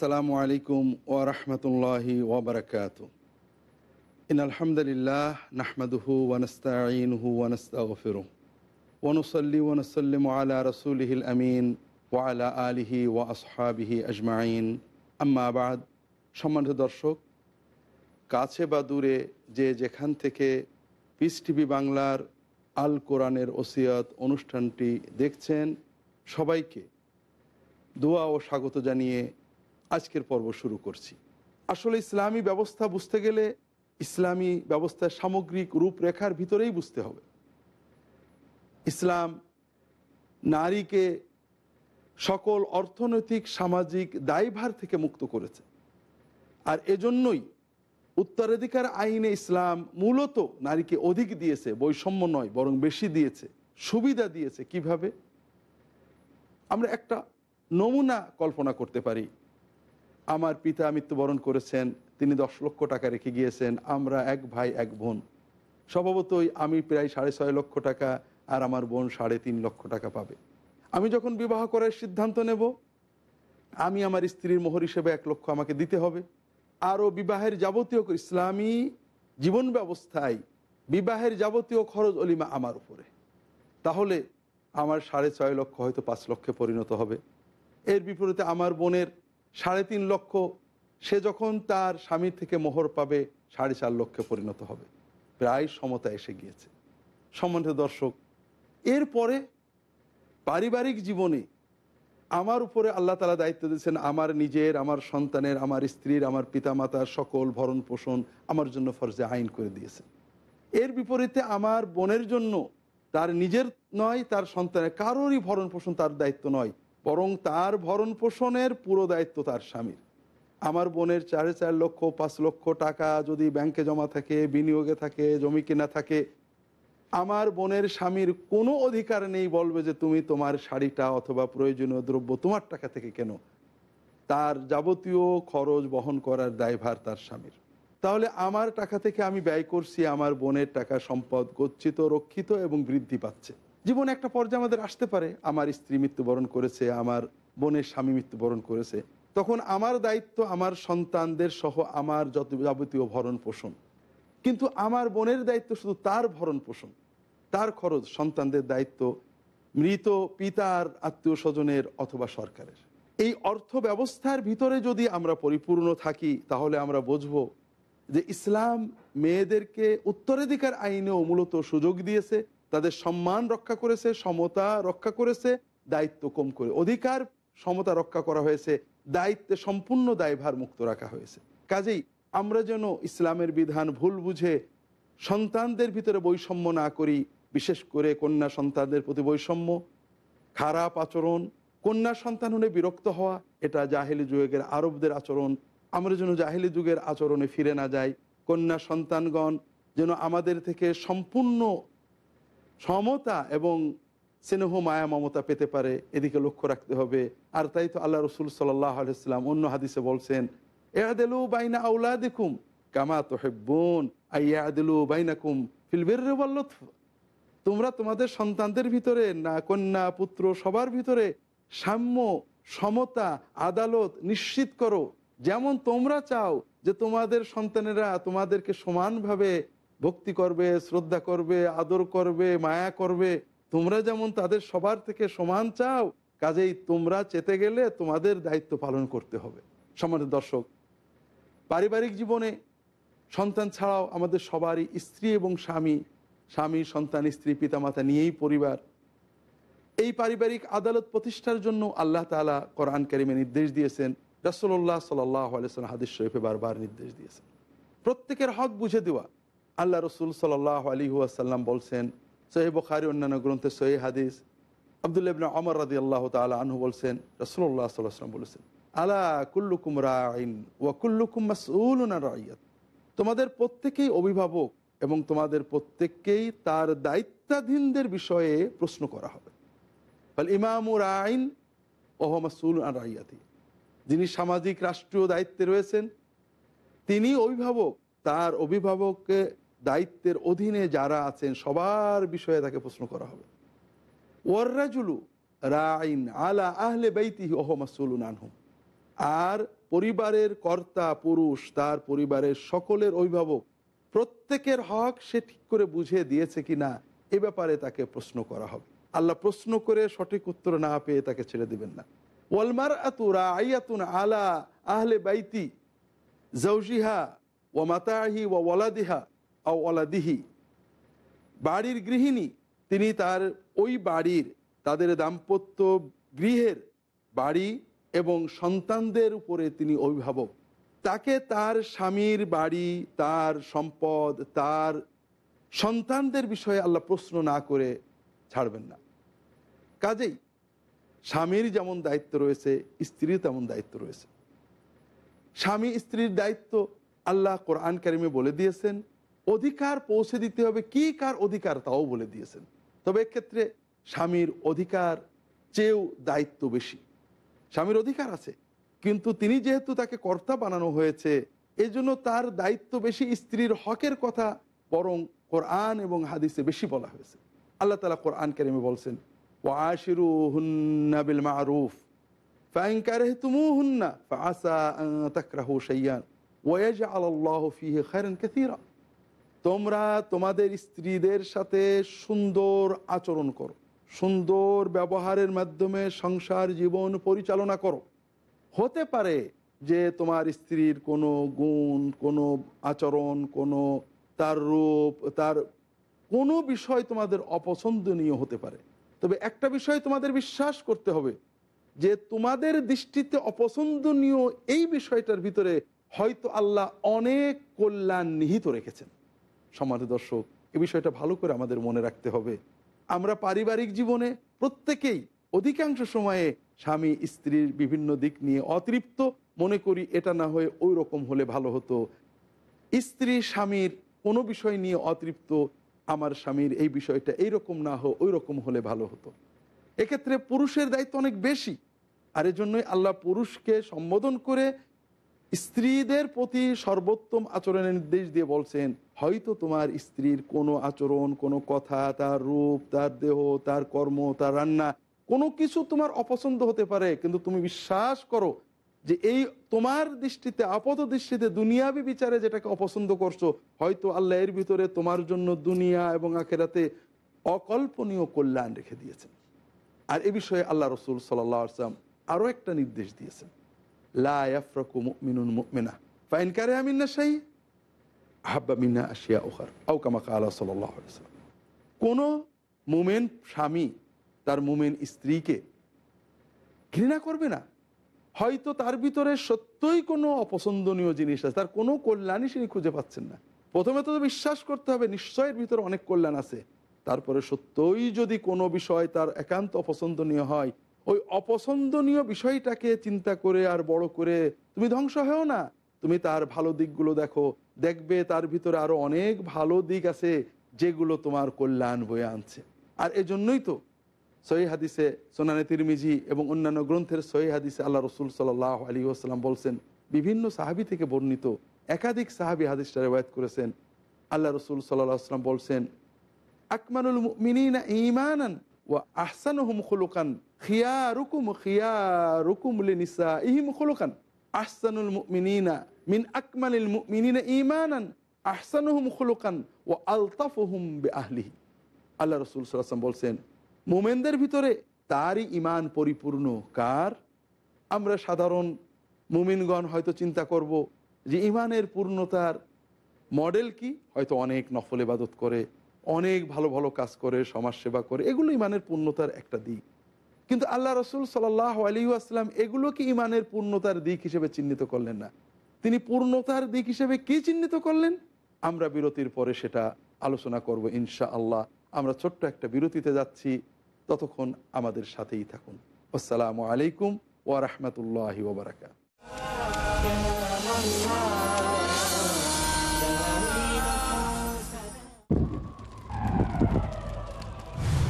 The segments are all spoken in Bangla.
আসসালামু আলাইকুম ওরহমতুল্লাহি ওবরকাত ইন আলহামদুলিল্লাহ নাহমাদুহু ওয়ানস্তাঈনহু ওয়ানস্তাগফিরুহ ওয়ানুসাল্লি ওয়ানুসাল্লিমু আলা রাসূলিহিল আমিন ওয়া আলা আলিহি ওয়া আসহাবিহি আজমাইন। আম্মা সম্মানিত দর্শক, কাছে বা দূরে যে যেখান থেকে পিস টিভি বাংলার আল কোরআনের ওসিয়ত অনুষ্ঠানটি দেখছেন, সবাইকে দোয়া ও স্বাগত জানিয়ে আজকের পর্ব শুরু করছি। আসলে ইসলামী ব্যবস্থা বুঝতে গেলে ইসলামী ব্যবস্থার সামগ্রিক রূপরেখার ভিতরেই বুঝতে হবে। ইসলাম নারীকে সকল অর্থনৈতিক, সামাজিক দায়ভার থেকে মুক্ত করেছে। আর এজন্যই উত্তরাধিকার আইনে ইসলাম মূলত নারীকে অধিক দিয়েছে, বৈষম্য নয়, বরং বেশি দিয়েছে, সুবিধা দিয়েছে। কীভাবে? আমরা একটা নমুনা কল্পনা করতে পারি। আমার পিতা মৃত্যুবরণ করেছেন, তিনি দশ লক্ষ টাকা রেখে গিয়েছেন, আমরা এক ভাই, এক বোন। স্বভাবতই আমি প্রায় সাড়ে ছয় লক্ষ টাকা আর আমার বোন সাড়ে তিন লক্ষ টাকা পাবে। আমি যখন বিবাহ করার সিদ্ধান্ত নেব, আমি আমার স্ত্রীর মোহর হিসেবে এক লক্ষ আমাকে দিতে হবে। আরও বিবাহের যাবতীয় ইসলামী জীবন ব্যবস্থায় বিবাহের যাবতীয় খরচ অলিমা আমার উপরে। তাহলে আমার সাড়ে ছয় লক্ষ হয়তো পাঁচ লক্ষে পরিণত হবে। এর বিপরীতে আমার বোনের সাড়ে তিন লক্ষ, সে যখন তার স্বামীর থেকে মোহর পাবে, সাড়ে চার লক্ষে পরিণত হবে। প্রায় সমতা এসে গিয়েছে। সম্মানিত দর্শক, এরপরে পারিবারিক জীবনে আমার উপরে আল্লাহ তালা দায়িত্ব দিয়েছেন আমার নিজের, আমার সন্তানের, আমার স্ত্রীর, আমার পিতামাতার সকল ভরণ পোষণ আমার জন্য ফরজে আইন করে দিয়েছে এর বিপরীতে আমার বোনের জন্য তার নিজের নয়, তার সন্তানের কারোরই ভরণ পোষণ তার দায়িত্ব নয়। বরং তার ভরণ পোষণের পুরো দায়িত্ব তার স্বামীর। আমার বোনের চারে চার লক্ষ, পাঁচ লক্ষ টাকা যদি ব্যাংকে জমা থাকে, বিনিয়োগে থাকে, জমি কেনা থাকে, আমার বোনের স্বামীর কোনো অধিকার নেই বলবে যে তুমি তোমার শাড়িটা অথবা প্রয়োজনীয় দ্রব্য তোমার টাকা থেকে কেন। তার যাবতীয় খরচ বহন করার দায়ভার তার স্বামীর। তাহলে আমার টাকা থেকে আমি ব্যয় করছি, আমার বোনের টাকা সম্পদ গচ্ছিত, রক্ষিত এবং বৃদ্ধি পাচ্ছে। জীবনে একটা পর্যায়ে আমাদের আসতে পারে। আমার স্ত্রী মৃত্যুবরণ করেছে, আমার বোনের স্বামী মৃত্যুবরণ করেছে। তখন আমার দায়িত্ব, আমার সন্তানদের সহ আমার যত যাবতীয় ভরণ পোষণ। কিন্তু আমার বোনের দায়িত্ব শুধু তার ভরণ পোষণ, তার খরচ সন্তানদের দায়িত্ব, মৃত পিতার আত্মীয় স্বজনের অথবা সরকারের। এই অর্থ ব্যবস্থার ভিতরে যদি আমরা পরিপূর্ণ থাকি, তাহলে আমরা বুঝব যে ইসলাম মেয়েদেরকে উত্তরাধিকার আইনেও মূলত সুযোগ দিয়েছে তাদের সম্মান রক্ষা করেছে, সমতা রক্ষা করেছে, দায়িত্ব কম করে। অধিকার, সমতা রক্ষা করা হয়েছে, দায়িত্বে সম্পূর্ণ দায়ভার মুক্ত রাখা হয়েছে। কাজেই আমরা যেন ইসলামের বিধান ভুল বুঝে সন্তানদের ভিতরে বৈষম্য না করি, বিশেষ করে কন্যা সন্তানদের প্রতি বৈষম্য, খারাপ আচরণ, কন্যা সন্তান হলে বিরক্ত হওয়া, এটা জাহেলি যুগের আরবদের আচরণ। আমরা যেন জাহেলি যুগের আচরণে ফিরে না যাই, কন্যা সন্তানগণ যেন আমাদের থেকে সম্পূর্ণ সমতা এবং স্নেহ, মায়া, মমতা পেতে পারে। এদিকে লক্ষ্য রাখতে হবে। আর তাই তো আল্লাহ রসুল সাল্লাহ আলাইসাল্লাম অন্য হাদিসে বলছেন এহাদেলু বাইনা আউলা দেখুম কামা তো হেব্বন আইয়াদেলু বাইনাকুম ফিলবের বল্লৎ তোমরা তোমাদের সন্তানদের ভিতরে, না কন্যা, পুত্র, সবার ভিতরে সাম্য, সমতা, আদালত নিশ্চিত করো। যেমন তোমরা চাও যে তোমাদের সন্তানেরা তোমাদেরকে সমানভাবে ভক্তি করবে, শ্রদ্ধা করবে, আদর করবে, মায়া করবে। তোমরা যেমন তাদের সবার থেকে সমান চাও, কাজেই তোমরা চেতে গেলে তোমাদের দায়িত্ব পালন করতে হবে। সমাজ দর্শক, পারিবারিক জীবনে সন্তান ছাড়াও আমাদের সবারই স্ত্রী এবং স্বামী স্বামী, সন্তান, স্ত্রী, পিতামাতা নিয়েই পরিবার। এই পারিবারিক আদালত প্রতিষ্ঠার জন্য আল্লাহ তালা কোরআন কারিমে নির্দেশ দিয়েছেন রাসুল্লাহ সাল্লাহ আলিয়াল্লাম হাদিস শরীফে বারবার নির্দেশ দিয়েছেন। প্রত্যেকের হক বুঝে দেওয়া আল্লাহ রসুল সাল্লাহ আলী আসাল্লাম বলছেন সহি বখারি অন্যান্য গ্রন্থে সোহে হাদিস। আবদুল্লাহ ইবনে অমর রাদি আল্লাহ তালা আনহু বলছেন রসুল্লাহ সাল্লাম বলেছেন, আলা কুল্লুকুম রাইন ওয়া কুল্লুকুম মাসউলুন রাইয়াত। তোমাদের প্রত্যেকেই অভিভাবক এবং তোমাদের প্রত্যেককেই তার দায়িত্বাধীনদের বিষয়ে প্রশ্ন করা হবে। ফলে ইমামুর আইন ওহ মাসুল আন রাইয়াতি। যিনি সামাজিক রাষ্ট্রীয় দায়িত্বে রয়েছেন, তিনি অভিভাবক, তার অভিভাবককে দায়িত্বের অধীনে যারা আছেন, সবার বিষয়ে তাকে প্রশ্ন করা হবে। ওয়ার্রাজুলু রাইন আলা আহলে বাইতিহি ওহ মাসুলুন আনহুম। আর পরিবারের কর্তা, পুরুষ, তার পরিবারের সকলের অভিভাবক, প্রত্যেকের হক সে ঠিক করে বুঝে দিয়েছে কিনা, এ ব্যাপারে তাকে প্রশ্ন করা হবে। আল্লাহ প্রশ্ন করে সঠিক উত্তর না পেয়ে তাকে ছেড়ে দিবেন না। ওয়ালমার আতুরা আইয়াতুন আলা আহলে বাইতি জৌজিহা ও মাতাহি ওয়ালাদিহা। ও ওয়ালাদিহি বাড়ির গৃহিণী, তিনি তার ওই বাড়ির, তাদের দাম্পত্য গৃহের বাড়ি এবং সন্তানদের উপরে তিনি অভিভাবক। তাকে তার স্বামীর বাড়ি, তার সম্পদ, তার সন্তানদের বিষয়ে আল্লাহ প্রশ্ন না করে ছাড়বেন না। কাজেই স্বামীর যেমন দায়িত্ব রয়েছে, স্ত্রীর তেমন দায়িত্ব রয়েছে। স্বামী স্ত্রীর দায়িত্ব আল্লাহ কোরআন কারিমে বলে দিয়েছেন অধিকার পৌঁছে দিতে হবে। কি কার অধিকার? তাও বলে দিয়েছেন। তবে এক্ষেত্রে স্বামীর অধিকার চেয়েও দায়িত্ব বেশি। স্বামীর অধিকার আছে, কিন্তু তিনি যেহেতু তাকে কর্তা বানানো হয়েছে, এজন্য তার দায়িত্ব বেশি স্ত্রীর হকের কথা বরং কোরআন এবং হাদিসে বেশি বলা হয়েছে। আল্লাহ তালা কোরআন কারিমে বলছেন ও আশিরু হুন্না বিল মারুফ ফাইনকারে তুমু হুন্না ফাসা তাকরাহু সাইয়ান ওয়াজ আল্লাহ ফিহে খায়রান কাসীরা। তোমরা তোমাদের স্ত্রীদের সাথে সুন্দর আচরণ করো। সুন্দর ব্যবহারের মাধ্যমে সংসার জীবন পরিচালনা করো। হতে পারে যে তোমার স্ত্রীর কোনো গুণ, কোনো আচরণ, কোনো তার রূপ, তার কোনো বিষয় তোমাদের অপছন্দনীয় হতে পারে। তবে একটা বিষয় তোমাদের বিশ্বাস করতে হবে যে তোমাদের দৃষ্টিতে অপছন্দনীয় এই বিষয়টার ভিতরে হয়তো আল্লাহ অনেক কল্যাণ নিহিত রেখেছেন। সমাজ দর্শক, এ বিষয়টা ভালো করে আমাদের মনে রাখতে হবে। আমরা পারিবারিক জীবনে প্রত্যেকেই অধিকাংশ সময়ে স্বামী, স্ত্রীর বিভিন্ন দিক নিয়ে অতৃপ্ত। মনে করি এটা না হয়ে ওই রকম হলে ভালো হতো। স্ত্রী, স্বামীর কোনো বিষয় নিয়ে অতৃপ্ত, আমার স্বামীর এই বিষয়টা এই রকম না হোক ওই রকম হলে ভালো হতো। এক্ষেত্রে পুরুষের দায়িত্ব অনেক বেশি। আর এজন্যই আল্লাহ পুরুষকে সম্বোধন করে স্ত্রীদের প্রতি সর্বোত্তম আচরণের নির্দেশ দিয়ে বলছেন, হয়তো তোমার স্ত্রীর কোনো আচরণ, কোনো কথা, তার রূপ, তার দেহ, তার কর্ম, তার রান্না, কোনো কিছু তোমার অপছন্দ হতে পারে। কিন্তু তুমি বিশ্বাস করো যে এই তোমার দৃষ্টিতে আপাত দৃষ্টিতে দুনিয়াবি বিচারে যেটাকে অপছন্দ করছ, হয়তো আল্লাহ এর ভিতরে তোমার জন্য দুনিয়া এবং আখেরাতে অকল্পনীয় কল্যাণ রেখে দিয়েছেন। আর এ বিষয়ে আল্লাহ রসুল সাল্লাহ আসলাম আরও একটা নির্দেশ দিয়েছেন। লাফরকু মিনুন মিনা মিনা আল্লাহ কোনো মুমেন স্বামী তার মোমেন স্ত্রীকে ঘৃণা করবে না। হয়তো তার ভিতরে সত্যই কোনো অপছন্দনীয় জিনিস আছে। তার কোনো কল্যাণই তিনি খুঁজে পাচ্ছেন না। প্রথমে তো বিশ্বাস করতে হবে নিশ্চয়ের ভিতরে অনেক কল্যাণ আছে। তারপরে সত্যই যদি কোনো বিষয় তার একান্ত অপছন্দনীয় হয় ওই অপছন্দনীয় বিষয়টাকে চিন্তা করে আর বড় করে তুমি ধ্বংস হও না। তুমি তার ভালো দিকগুলো দেখো। দেখবে তার ভিতরে আরও অনেক ভালো দিক আছে যেগুলো তোমার কল্যাণ বয়ে আনছে। আর এজন্যই তো সহি হাদিসে সোনানে তিরমিজি এবং অন্যান্য গ্রন্থের সহি হাদিসে আল্লাহ রসুল সাল্লাহ আলী আসসালাম বলছেন, বিভিন্ন সাহাবি থেকে বর্ণিত একাধিক সাহাবি হাদিসটা রেবায়ত করেছেন। আল্লাহ রসুল সাল্লাহ আসলাম বলছেন আকমানুল মিনিনা ইমানান ও আহসানুহুম খুলুকান খিয়ারুকুম খিয়ারুকুম লিনিসা ইহিম খুলুকান আহসানুল মিনিনা মিন আকমালিল মিনিনা ইমানান আহসানুহুম খুলুকান ও আলতাফুহুম বে আহলিহি আল্লাহ রসুল সাল্লাম বলছেন, মোমেনদের ভিতরে তারই ইমান পরিপূর্ণ কার? আমরা সাধারণ মুমিনগণ হয়তো চিন্তা করব যে ইমানের পূর্ণতার মডেল কি? হয়তো অনেক নফল ইবাদত করে অনেক ভালো ভালো কাজ করে, সমাজসেবা করে, এগুলো ইমানের পূর্ণতার একটা দিক। কিন্তু আল্লাহ রসুল সাল্লাহ আলী আসলাম এগুলোকে ইমানের পূর্ণতার দিক হিসেবে চিহ্নিত করলেন না। তিনি পূর্ণতার দিক হিসেবে কি চিহ্নিত করলেন? আমরা বিরতির পরে সেটা আলোচনা করব ইনশা আল্লাহ আমরা ছোট্ট একটা বিরতিতে যাচ্ছি। ততক্ষণ আমাদের সাথেই থাকুন। আসসালামু আলাইকুম ওয়া রাহমাতুল্লাহি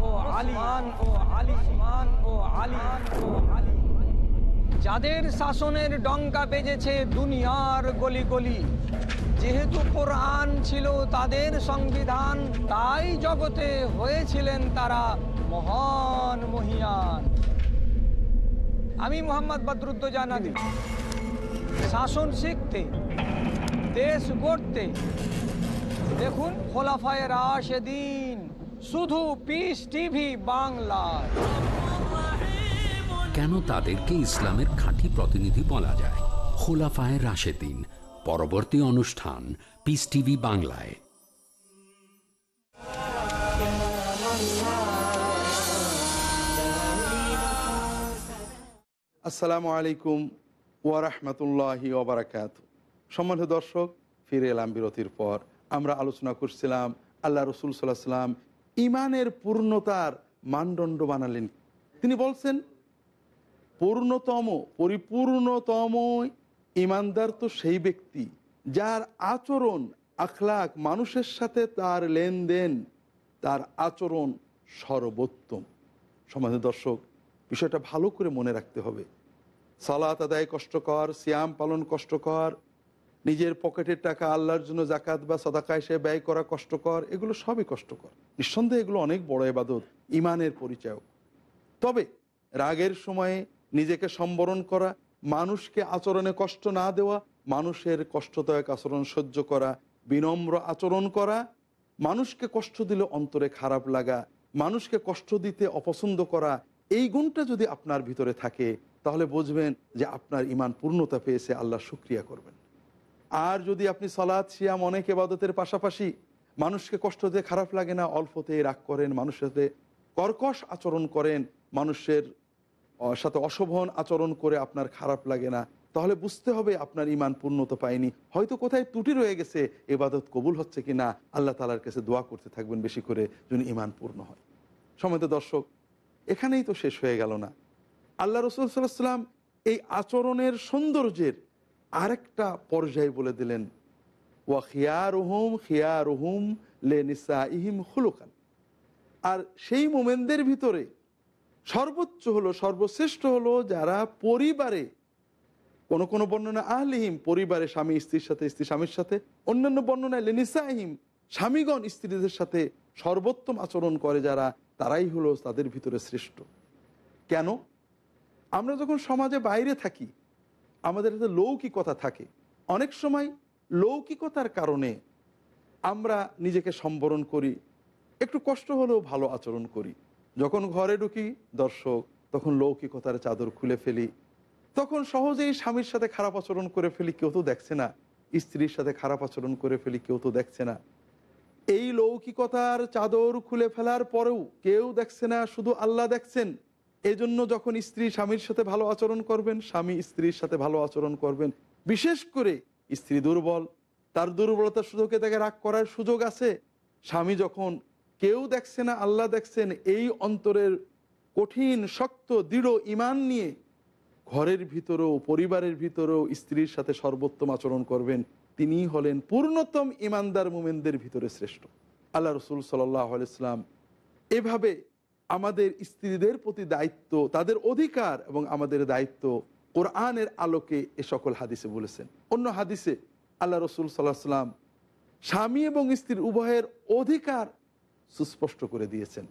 ও ও ও যাদের শাসনের ডঙ্কা বেজেছে দুনিয়ার গলি গলি যেহেতু কোরআন ছিল তাদের সংবিধান, তাই জগতে হয়েছিলেন তারা মহান মহিয়ান। আমি মোহাম্মদ বদরুদ্দোজানাদি শাসন শিখতে, দেশ গড়তে দেখুন খোলাফায় রাশেদিন শুধু পিস টিভি বাংলায়। কেন তাদেরকে ইসলামের খাঁটি প্রতিনিধি বলা যায়? খোলাফায় রাশেদিন পরবর্তী অনুষ্ঠান পিস টিভি বাংলায়। আসসালামু আলাইকুম ওয়া রাহমাতুল্লাহি ওয়া বারাকাতুহু। সম্মানিত দর্শক ফিরে এলাম বিরতির পর। আমরা আলোচনা করছিলাম, আল্লাহ রসুল সাল্লাহ সাল্লাম ইমানের পূর্ণতার মানদণ্ড বানালেন। তিনি বলছেন, পূর্ণতম, পরিপূর্ণতম ইমানদার তো সেই ব্যক্তি যার আচরণ, আখলাক মানুষের সাথে তার লেনদেন, তার আচরণ সর্বোত্তম। সমাজের দর্শক, বিষয়টা ভালো করে মনে রাখতে হবে। সালাত আদায় কষ্টকর, সিয়াম পালন কষ্টকর নিজের পকেটের টাকা, আল্লাহর জন্য জাকাত বা সদাকা এসে ব্যয় করা কষ্টকর, এগুলো সবই কষ্টকর। নিঃসন্দেহে এগুলো অনেক বড় এবাদত ইমানের পরিচয় তবে রাগের সময়ে নিজেকে সম্বরণ করা, মানুষকে আচরণে কষ্ট না দেওয়া, মানুষের কষ্টদায়ক আচরণ সহ্য করা, বিনম্র আচরণ করা, মানুষকে কষ্ট দিলে অন্তরে খারাপ লাগা, মানুষকে কষ্ট দিতে অপছন্দ করা, এই গুণটা যদি আপনার ভিতরে থাকে, তাহলে বুঝবেন যে আপনার ইমান পূর্ণতা পেয়েছে, আল্লাহ শুক্রিয়া করবেন। আর যদি আপনি সলাদ সিয়াম অনেক এবাদতের পাশাপাশি মানুষকে কষ্ট দিয়ে খারাপ লাগে না অল্পতে রাগ করেন, মানুষের সাথে কর্কশ আচরণ করেন, মানুষের সাথে অশোভন আচরণ করে আপনার খারাপ লাগে না, তাহলে বুঝতে হবে আপনার ইমান পূর্ণতা পায়নি। হয়তো কোথায় ত্রুটি রয়ে গেছে এবাদত কবুল হচ্ছে কি না আল্লাহ তালার কাছে দোয়া করতে থাকবেন বেশি করে যেন ইমান পূর্ণ হয়। সময় দর্শক, এখানেই তো শেষ হয়ে গেল না। আল্লাহ রসুল সাল্লাহ সাল্লাম এই আচরণের সৌন্দর্যের আরেকটা পর্যায়ে বলে দিলেন, ওয়া খিয়ারুহুম খিয়ারুহুম লে নিসা ইহিম হুলুকান আর সেই মোমেনদের ভিতরে সর্বোচ্চ হলো, সর্বশ্রেষ্ঠ হলো যারা পরিবারে, কোন কোন বর্ণনা আহলিহিম, পরিবারে স্বামী স্ত্রীর সাথে, স্ত্রী স্বামীর সাথে, অন্যান্য বর্ণনায় লেনিসাহিম স্বামীগণ স্ত্রীদের সাথে সর্বোত্তম আচরণ করে যারা, তারাই হলো তাদের ভিতরে শ্রেষ্ঠ। কেন? আমরা যখন সমাজে বাইরে থাকি আমাদের হাতে লৌকিকতা থাকে। অনেক সময় লৌকিকতার কারণে আমরা নিজেকে সম্বরণ করি, একটু কষ্ট হলেও ভালো আচরণ করি। যখন ঘরে ঢুকি দর্শক, তখন লৌকিকতার চাদর খুলে ফেলি। তখন সহজেই স্বামীর সাথে খারাপ আচরণ করে ফেলি, কেউ তো দেখছে না। স্ত্রীর সাথে খারাপ আচরণ করে ফেলি, কেউ তো দেখছে না। এই লৌকিকতার চাদর খুলে ফেলার পরেও কেউ দেখছে না, শুধু আল্লাহ দেখছেন। এজন্য যখন স্ত্রী স্বামীর সাথে ভালো আচরণ করবেন, স্বামী স্ত্রীর সাথে ভালো আচরণ করবেন। বিশেষ করে স্ত্রী দুর্বল, তার দুর্বলতার সুযোগে তাকে রাগ করার সুযোগ আছে। স্বামী যখন কেউ দেখছে না, আল্লাহ দেখছেন, এই অন্তরের কঠিন, শক্ত, দৃঢ় ইমান নিয়ে ঘরের ভিতরেও, পরিবারের ভিতরেও স্ত্রীর সাথে সর্বোত্তম আচরণ করবেন। তিনি হলেন পূর্ণতম ইমানদার মোমেনদের ভিতরে শ্রেষ্ঠ। আল্লাহ রসুল সাল্লাহ ইসলাম এভাবে আমাদের স্ত্রীদের প্রতি দায়িত্ব, তাদের অধিকার এবং আমাদের দায়িত্ব কোরআনের আলোকে এ সকল হাদিসে বলেছেন। অন্য হাদিসে আল্লাহ রসুল সাল্লাহ সাল্লাম স্বামী এবং স্ত্রীর উভয়ের অধিকার সুস্পষ্ট করে দিয়েছেন।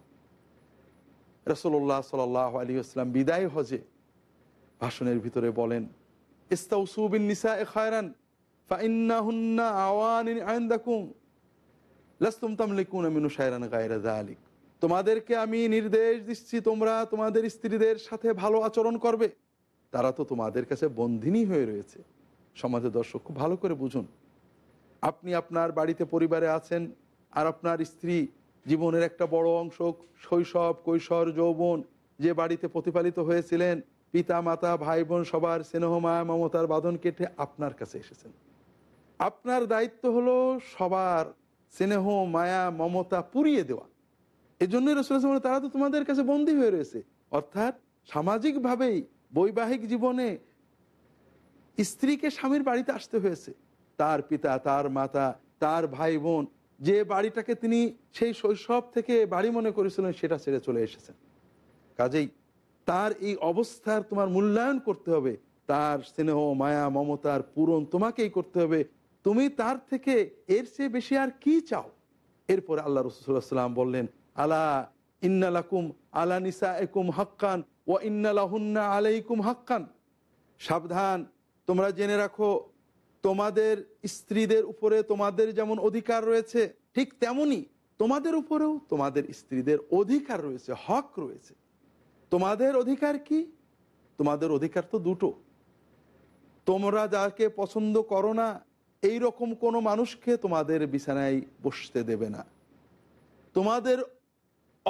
রসল্লাহ সাল আলী আসলাম বিদায় হজে ভাষণের ভিতরে বলেন ইস্তাউসুবিন নিসা এ খায়রান, ফাইন্নাহুন্না আওয়ানিন আইন্দাকুম লাস্তুম তামলিকুন মিনু শায়রান গায়রা জালিক তোমাদেরকে আমি নির্দেশ দিচ্ছি তোমরা তোমাদের স্ত্রীদের সাথে ভালো আচরণ করবে। তারা তো তোমাদের কাছে বন্ধিনী হয়ে রয়েছে। সমাজের দর্শক, খুব ভালো করে বুঝুন। আপনি আপনার বাড়িতে পরিবারে আছেন আর আপনার স্ত্রী জীবনের একটা বড় অংশ, শৈশব, কৈশোর, যৌবন, যে বাড়িতে প্রতিপালিত হয়েছিলেন পিতা মাতা ভাই বোন সবার স্নেহ, মায়া, মমতার বাঁধন কেটে আপনার কাছে এসেছেন। আপনার দায়িত্ব হলো সবার স্নেহ, মায়া, মমতা পুরিয়ে দেওয়া। এই জন্যই রসুল তারা তো তোমাদের কাছে বন্দী হয়ে রয়েছে। অর্থাৎ সামাজিকভাবেই বৈবাহিক জীবনে স্ত্রীকে স্বামীর বাড়িতে আসতে হয়েছে। তার পিতা, তার মাতা, তার ভাই বোন যে বাড়িটাকে তিনি সেই শৈশব থেকে বাড়ি মনে করেছিলেন সেটা ছেড়ে চলে এসেছেন। কাজেই তার এই অবস্থার তোমার মূল্যায়ন করতে হবে। তার স্নেহ, মায়া, মমতার পূরণ তোমাকেই করতে হবে। তুমি তার থেকে এর চেয়ে বেশি আর কি চাও? এরপরে আল্লাহ রসুল্লাহাম বললেন আলা ইন্নালাকুম আলা নিসা একুম হাক্কান ও ইন্নালাহুন্না আলাইকুম হাক্কান। সাবধান, তোমরা জেনে রাখো, তোমাদের স্ত্রীদের উপরে তোমাদের যেমন অধিকার রয়েছে, ঠিক তেমনি তোমাদের উপরেও তোমাদের স্ত্রীদের অধিকার রয়েছে, হক রয়েছে। তোমাদের অধিকার কি? তোমাদের অধিকার তো দুটো। তোমরা যাকে পছন্দ করো না এই রকম কোনো মানুষকে তোমাদের বিছানায় বসতে দেবে না। তোমাদের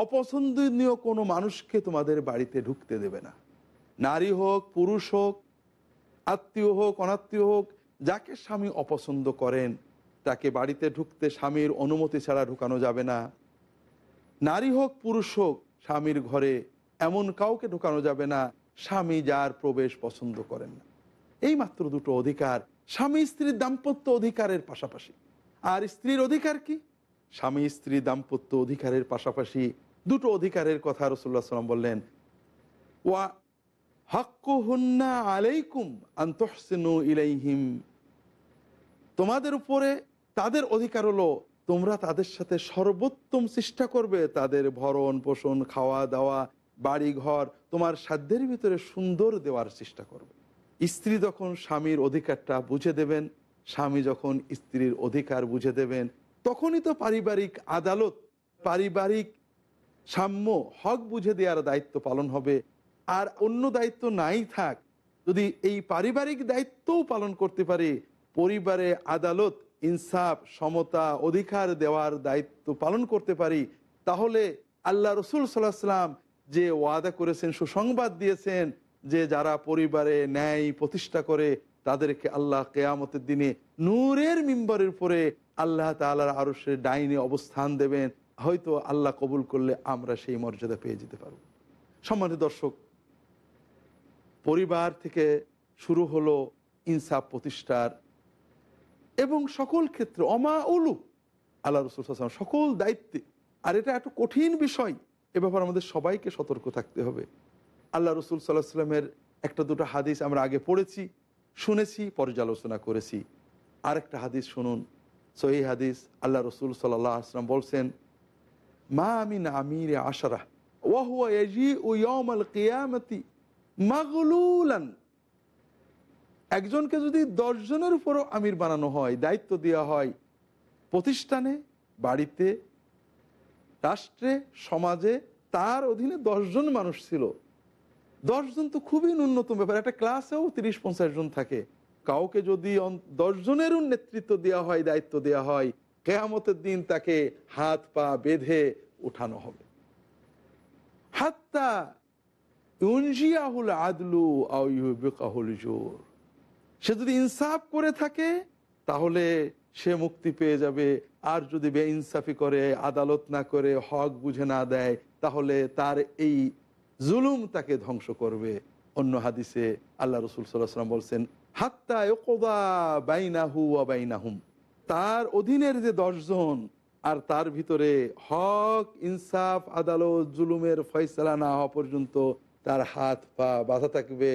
অপছন্দনীয় কোনো মানুষকে তোমাদের বাড়িতে ঢুকতে দেবে না। নারী হোক, পুরুষ হোক, আত্মীয় হোক, অনাত্মীয় হোক, যাকে স্বামী অপছন্দ করেন, তাকে বাড়িতে ঢুকতে স্বামীর অনুমতি ছাড়া ঢুকানো যাবে না। নারী হোক, পুরুষ হোক, স্বামীর ঘরে এমন কাউকে ঢুকানো যাবে না, স্বামী যার প্রবেশ পছন্দ করেন না। এই মাত্র দুটো অধিকার, স্বামী স্ত্রীর দাম্পত্য অধিকারের পাশাপাশি। আর স্ত্রীর অধিকার কি? স্বামী স্ত্রী দাম্পত্য অধিকারের পাশাপাশি দুটো অধিকারের কথা রসুল্লাহ সাল্লাম বললেন। ওয়া হাক্কুহুন্না আলাইকুম আন্তঃসিনু ইলাইহিম। তোমাদের উপরে তাদের অধিকার হলো তোমরা তাদের সাথে সর্বোত্তম চেষ্টা করবে, তাদের ভরণ পোষণ, খাওয়া দাওয়া বাড়ি ঘর তোমার সাধ্যের ভিতরে সুন্দর দেওয়ার চেষ্টা করবে। স্ত্রী যখন স্বামীর অধিকারটা বুঝে দেবেন, স্বামী যখন স্ত্রীর অধিকার বুঝে দেবেন, তখনই তো পারিবারিক আদালত, পারিবারিক সাম্য, হক বুঝে দেওয়ার দায়িত্ব পালন হবে। আর অন্য দায়িত্ব নাই থাক, যদি এই পারিবারিক দায়িত্বও পালন করতে পারে, পরিবারে আদালত, ইনসাফ, সমতা, অধিকার দেওয়ার দায়িত্ব পালন করতে পারি, তাহলে আল্লাহ রসুল সাল্লাহ সাল্লাম যে ওয়াদা করেছেন, সুসংবাদ দিয়েছেন যে যারা পরিবারে ন্যায় প্রতিষ্ঠা করে, তাদেরকে আল্লাহ কেয়ামতের দিনে নূরের মিম্বরের উপরে আল্লাহ তালার সে ডাইনে অবস্থান দেবেন। হয়তো আল্লাহ কবুল করলে আমরা সেই মর্যাদা পেয়ে যেতে পারব। সম্মানিত দর্শক, পরিবার থেকে শুরু হলো ইনসাফ প্রতিষ্ঠার এবং সকল ক্ষেত্রে অমা উলু আল্লাহ রসুল হাসান সকল দায়িত্বে। আর এটা একটা কঠিন বিষয়, এ ব্যাপারে আমাদের সবাইকে সতর্ক থাকতে হবে। আল্লাহ রসুল সাল্লাহ সাল্লামের একটা দুটো হাদিস আমরা আগে পড়েছি, শুনেছি পর্যালোচনা করেছি। আরেকটা হাদিস শুনুন, সহি হাদিস আল্লাহ রসুল সাল্লাহ আসলাম বলছেন মা মাগলুলান। একজনকে যদি দশজনের উপরও আমির বানানো হয়, দায়িত্ব দেওয়া হয়, প্রতিষ্ঠানে, বাড়িতে, রাষ্ট্রে, সমাজে, তার অধীনে দশজন মানুষ ছিল। দশজন তো খুবই ন্যূনতম ব্যাপার, একটা ক্লাসেও তিরিশ পঞ্চাশ জন থাকে। কাউকে যদি দশজনেরও নেতৃত্ব দেওয়া হয়, দায়িত্ব দেওয়া হয় কেয়ামতের দিন তাকে হাত পা বেঁধে উঠানো হবে। হাত্তা ইউনজিয়াহুল আদলু আউল জোর। সে যদি ইনসাফ করে থাকে, তাহলে সে মুক্তি পেয়ে যাবে। আর যদি বে ইনসাফি করে, আদালত না করে, হক বুঝে না দেয়, তাহলে তার এই জুলুম তাকে ধ্বংস করবে। অন্য হাদিসে আল্লাহ রসুল সাল্লাম বলছেন, হাত্তা বাইনাহু বাইনাহুম। তার অধীনের যে দশজন আর তার ভিতরে হক, ইনসাফ, আদালত, জুলুমের ফয়সলা না হওয়া পর্যন্ত তার হাত পা বাধা থাকবে,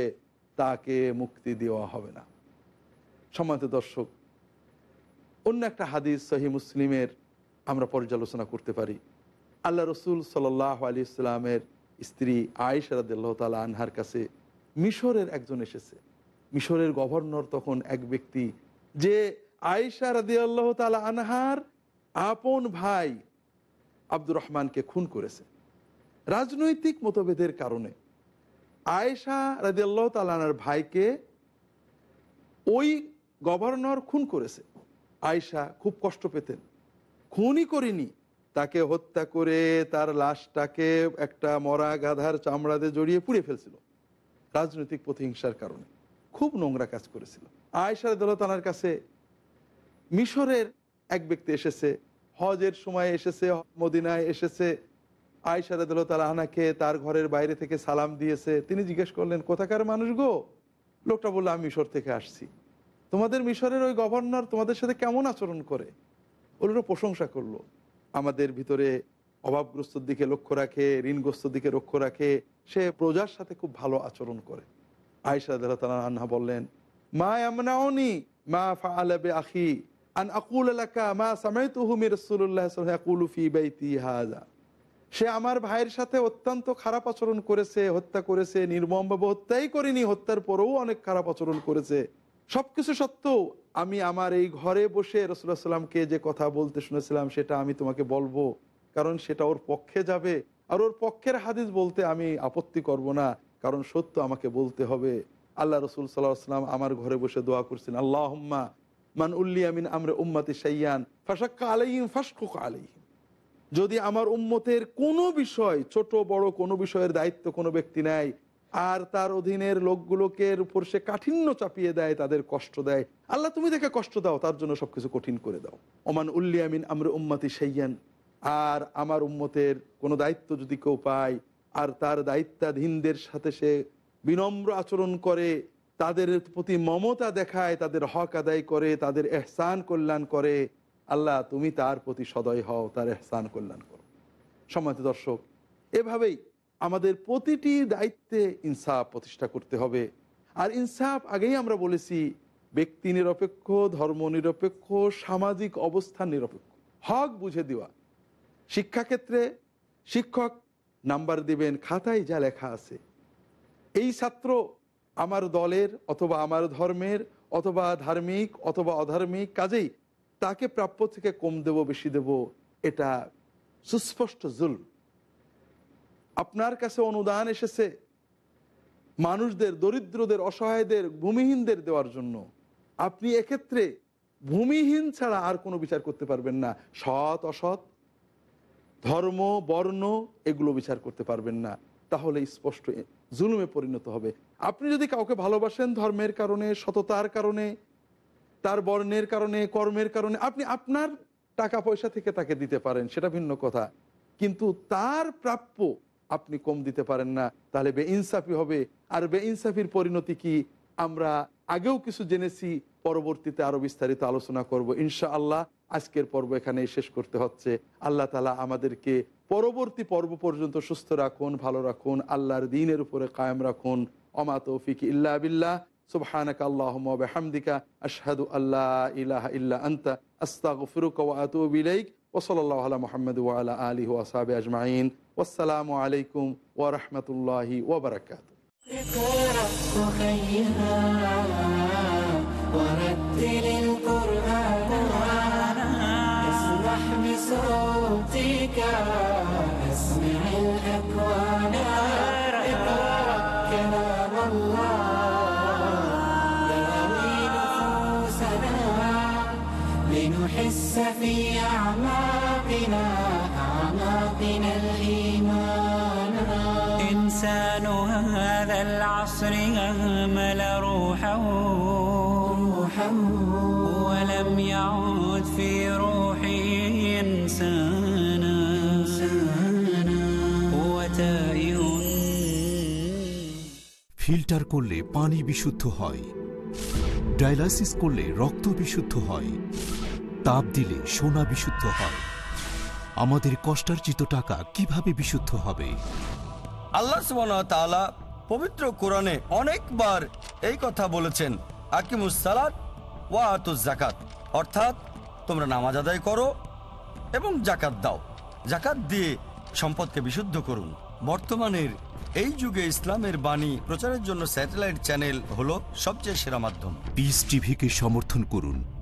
তাকে মুক্তি দেওয়া হবে না। সম্মানিত দর্শক, অন্য একটা হাদিস সহি মুসলিমের আমরা পর্যালোচনা করতে পারি। আল্লাহ রসুল সাল্লাহ আলী ইসলামের স্ত্রী আয়েশা রাদিল্লাহ তালা আনহার কাছে মিশরের একজন এসেছে। মিশরের গভর্নর তখন এক ব্যক্তি যে আয়েশা রাদি আল্লাহ তালা আনহার আপন ভাই আব্দুর রহমানকে খুন করেছে। রাজনৈতিক মতভেদের কারণে আয়েশা রাজি আল্লাহ তালানার ভাইকে ওই গভর্নর খুন করেছে। আয়েশা খুব কষ্ট পেতেন। খুনই করিনি। তাকে হত্যা করে তার লাশটাকে একটা মরা গাধার চামড়াতে জড়িয়ে পুড়ে ফেলছিল। রাজনৈতিক প্রতিহিংসার কারণে। খুব নোংরা কাজ করেছিল। আয়েশা দলতানার কাছে মিশরের এক ব্যক্তি এসেছে, হজের সময় এসেছে, মদিনায় এসেছে আয়সা রাদিল্লাহ আনাকে তার ঘরের বাইরে থেকে সালাম দিয়েছে। তিনি জিজ্ঞেস করলেন, কোথাকার মানুষ গো? লোকটা বলল, আমি মিশর থেকে আসছি। তোমাদের মিশরের ওই গভর্নর তোমাদের সাথে কেমন আচরণ করে? ওগুলো প্রশংসা করল। আমাদের ভিতরে অভাবগ্রস্তর দিকে লক্ষ্য রাখে, ঋণগ্রস্তর দিকে লক্ষ্য রাখে, সে প্রজার সাথে খুব ভালো আচরণ করে। আয়সা তালা আন্না বললেন, মা আমনাওনি মা ফাআলাবে আখি। আন আকুল এলাকা মা সামাইতুহু মির রাসূলুল্লাহ সাল্লাল্লাহু আলাইহি ওয়াসাল্লাম ফি বাইতি হাযা। সে আমার ভাইয়ের সাথে অত্যন্ত খারাপ আচরণ করেছে, হত্যা করেছে, নির্মমভাবে হত্যাই করিনি, হত্যার পরেও অনেক খারাপ আচরণ করেছে। সবকিছু সত্ত্বেও আমি আমার এই ঘরে বসে রসুল্লাহ সাল্লামকে যে কথা বলতে শুনেছিলাম, সেটা আমি তোমাকে বলব। কারণ সেটা ওর পক্ষে যাবে। আর ওর পক্ষের হাদিস বলতে আমি আপত্তি করব না, কারণ সত্য আমাকে বলতে হবে। আল্লাহ রসুল সাল্লাহ সাল্লাম আমার ঘরে বসে দোয়া করছেন আল্লাহ মান উল্লিয়ামিন আমরা উম্মাতি সাইয়ান ফাঁসাক্কা আলাইহিম ফাঁসকুক আলাইহিম। যদি আমার উম্মতের কোনো বিষয়, ছোট, বড় কোনো বিষয়ের দায়িত্ব কোনো ব্যক্তি নেয়, আর তার অধীনের লোকগুলোকে উপর সে কাঠিন্য চাপিয়ে দেয়, তাদের কষ্ট দেয়, আল্লাহ তুমি দেখে কষ্ট দাও, তার জন্য সবকিছু কঠিন করে দাও। ওমান উল্লিয়ামিন আমরা উম্মাতি সাইয়ান আর আমার উম্মতের কোনো দায়িত্ব যদি কেউ পায়, আর তার দায়িত্বাধীনদের সাথে সে বিনম্র আচরণ করে তাদের প্রতি মমতা দেখায়, তাদের হক আদায় করে, তাদের এহসান কল্যাণ করে। আল্লাহ, তুমি তার প্রতি সদয় হও, তার এহসান কল্যাণ করো। সম্মানিত দর্শক, এভাবেই আমাদের প্রতিটি দায়িত্বে ইনসাফ প্রতিষ্ঠা করতে হবে। আর ইনসাফ আগেই আমরা বলেছি, ব্যক্তি নিরপেক্ষ, ধর্ম নিরপেক্ষ, সামাজিক অবস্থান নিরপেক্ষ। হক বুঝে দেওয়া। শিক্ষাক্ষেত্রে শিক্ষক নাম্বার দিবেন, খাতায় যা লেখা আছে। এই ছাত্র আমার দলের অথবা আমার ধর্মের অথবা ধার্মিক অথবা অধার্মিক কাজেই তাকে প্রাপ্য থেকে কম দেব, বেশি দেব, এটা সুস্পষ্ট জুল আপনার কাছে অনুদান এসেছে মানুষদের, দরিদ্রদের, অসহায়দের, ভূমিহীনদের দেওয়ার জন্য। আপনি এক্ষেত্রে ভূমিহীন ছাড়া আর কোনো বিচার করতে পারবেন না। সৎ, অসৎ, ধর্ম, বর্ণ, এগুলো বিচার করতে পারবেন না। তাহলে স্পষ্ট জুলুমে পরিণত হবে। আপনি যদি কাউকে ভালোবাসেন ধর্মের কারণে, সততার কারণে, তার বর্ণের কারণে, কর্মের কারণে, আপনি আপনার টাকা পয়সা থেকে তাকে দিতে পারেন, সেটা ভিন্ন কথা। কিন্তু তার প্রাপ্য আপনি কম দিতে পারেন না, তাহলে বে ইনসাফি হবে। আর বে ইনসাফির পরিণতি কি? আমরা আগেও কিছু জেনেছি, পরবর্তীতে আরও বিস্তারিত আলোচনা করব। ইনশা আল্লাহ আজকের পর্ব এখানে শেষ করতে হচ্ছে। আল্লাহ তালা আমাদেরকে পরবর্তী পর্ব পর্যন্ত সুস্থ রাখুন, ভালো রাখুন, আল্লাহর দিনের উপরে কায়েম রাখুন। অমা তৌফিক ইল্লা বিল্লাহ سبحانك اللهم وبحمدك أشهد أن لا إله إلا أنت أستغفرك وأتوب إليك وصلى الله على محمد وعلى آله وأصحابه أجمعين والسلام عليكم ورحمة الله وبركاته اقرأ وخيها ورتل القرآن اسمح بصوتك لنحس في أعماقنا أعماقنا الإيمان إنسان هذا العصر أهمل روحه ولم يعد في روحه إنسانا هو تائه ফিল্টার করলে পানি বিশুদ্ধ হয় ডায়ালাসিস করলে রক্ত বিশুদ্ধ হয় তাপ দিলে সোনা বিশুদ্ধ হয়। আমাদের কষ্টার্জিত টাকা কীভাবে বিশুদ্ধ হবে? আল্লাহ তাআলা পবিত্র কোরআনে অনেকবার এই কথা বলেছেন আকিমুস সালাত ওয়া আতুজ জাকাত অর্থাৎ তোমরা নামাজ আদায় করো এবং জাকাত দাও। জাকাত দিয়ে সম্পদকে বিশুদ্ধ করুন। বর্তমানের এই যুগে ইসলামের বাণী প্রচারের জন্য স্যাটেলাইট চ্যানেল হলো সবচেয়ে সেরা মাধ্যম। পিস টিভিকে সমর্থন করুন।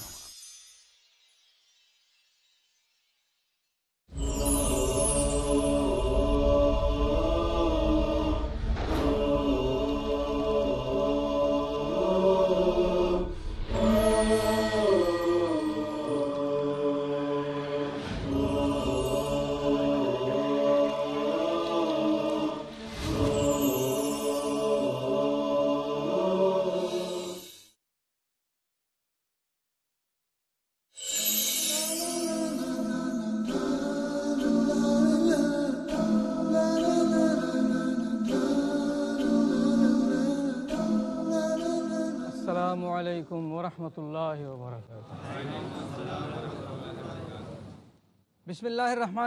Bismillahir Rahman.